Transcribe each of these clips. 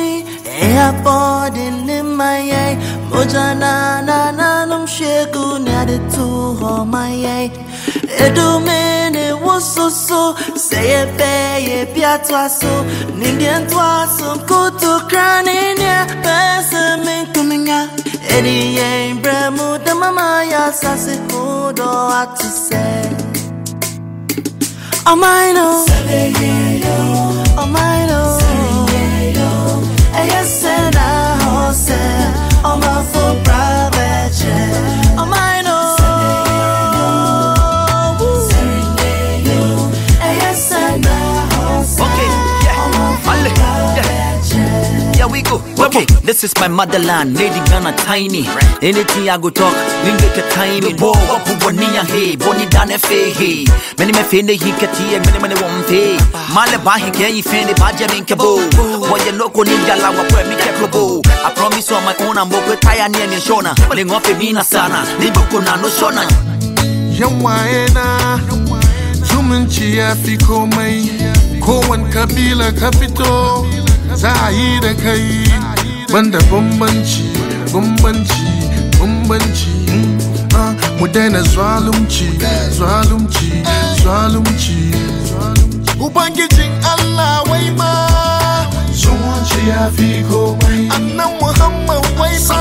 Asini, airport in my Mojana na na num shegu near the two of my Edumene was so so, say a bay, a piatwa so, Nindian twasso, go to crania, Pessamin coming out. Eddie ain't bremo, the mama, ya sassy, hold or what to say. Oh, my no, oh, my no. We this is my motherland, Lady Ghana tiny. Anything I go talk, a time. Bo, wapu bonia hey, boni dane fe hey. Many me fende hi kati, many many pay. Male ba hi ke yi fende ba jamin ke bo. Boy you loco ninja la wa pre mi ke klobo. I promise on my own I'm go tire near me shona. Le ngofe bina sana, ni na no shona. yan waye na zumunci ya fi komai kabila ka fito za kai banda bambanci bambanci bambanci. Ah, mu daina zalunci zalunci zalunci ubangijin allah wai ma. Zumunci ya fi komai. Annan muhammad wai ma.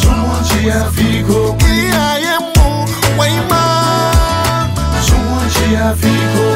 Zumunci ya fi komai. Iyayenmu wai ma. Zumunci ya fi komai.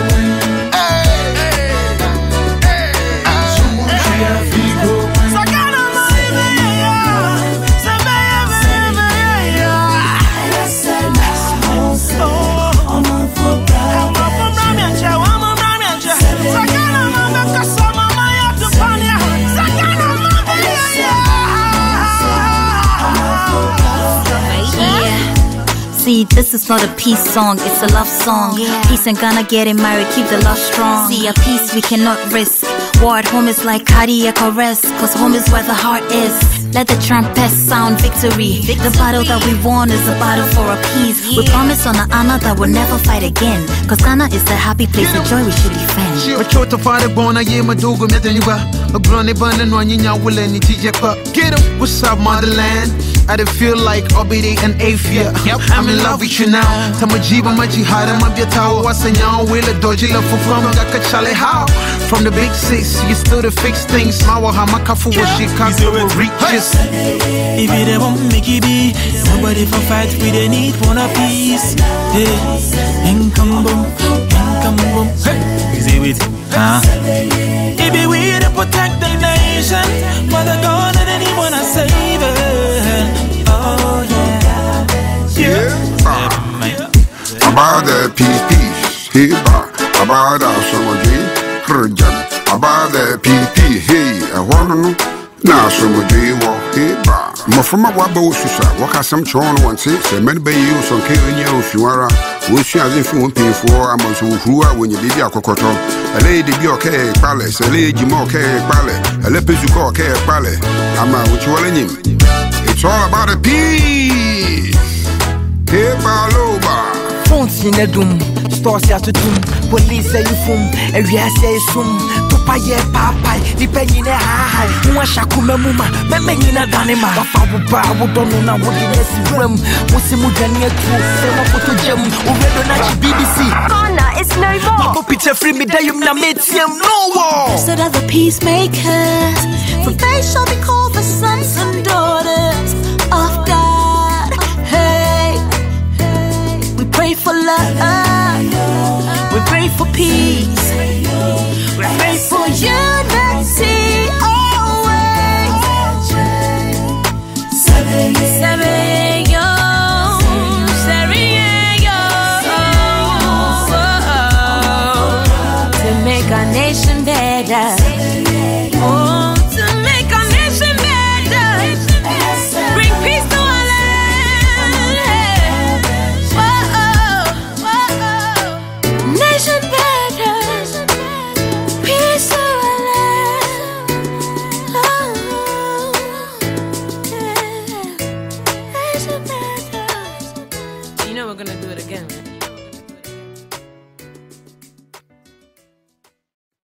This is not a peace song, it's a love song. Peace and Ghana getting married, keep the love strong. See, a peace we cannot risk. War at home is like cardiac arrest, cause home is where the heart is. Let the trumpet sound victory. The battle that we won is a battle for a peace. We promise on an honor that we'll never fight again. Cause Ghana is the happy place, the joy we should defend. Macho to fare bona ye madogo meta yuba Agrone bana no nyinya wule ni tije kwa what's up motherland? I don't feel like Obidi and Afia I'm in love with you now. Tamajiba majihara mabiatao Wasanya wile doji la fufam Gaka chale how From the big six You still to fix things. Mawa hamakafu wa Chicago will reaches If you they want make it be, nobody for fight, we they need one a piece. Yeah, income boom, income boom. Hey, is it with? Huh? It be we to protect the nation, for the God and anyone I save it. Oh yeah, yeah. man. about the peace, peace, hey, ba, about our somebody, Herjan, about the peace, peace, hey, a one, now somebody, walk, hey, ba. Mafama waba ususa, waka some chon one say, say, many bay you some killing you, Fiwara, which you as if you won't pay for, I'm also who are when you did your cocoto. A lady be okay, palace, a lady more okay, palace, a lepizuko okay, palace. I'm out with you all in him. It's all about the peace. Hey, ba, lo, ba. phones nyina dum stores atotom police ayi fom awiase ayi topa yɛ paapae nipa nyina haahai ho ahyɛ akoma mu ma mɛma nyina dane ma. Wafa wo ba wodɔ no na wode no asi wosi mu dwane atuo sɛ wafoto gyam owurɛdo no akye bbc Ghana, it's no more. mabɔ firi me da yom na no wɔ that the peacemakers, for they shall be called the sons and daughters of God. Hey, we pray for love, we pray for peace, we pray for unity always. Seven, make our nation better. Oh,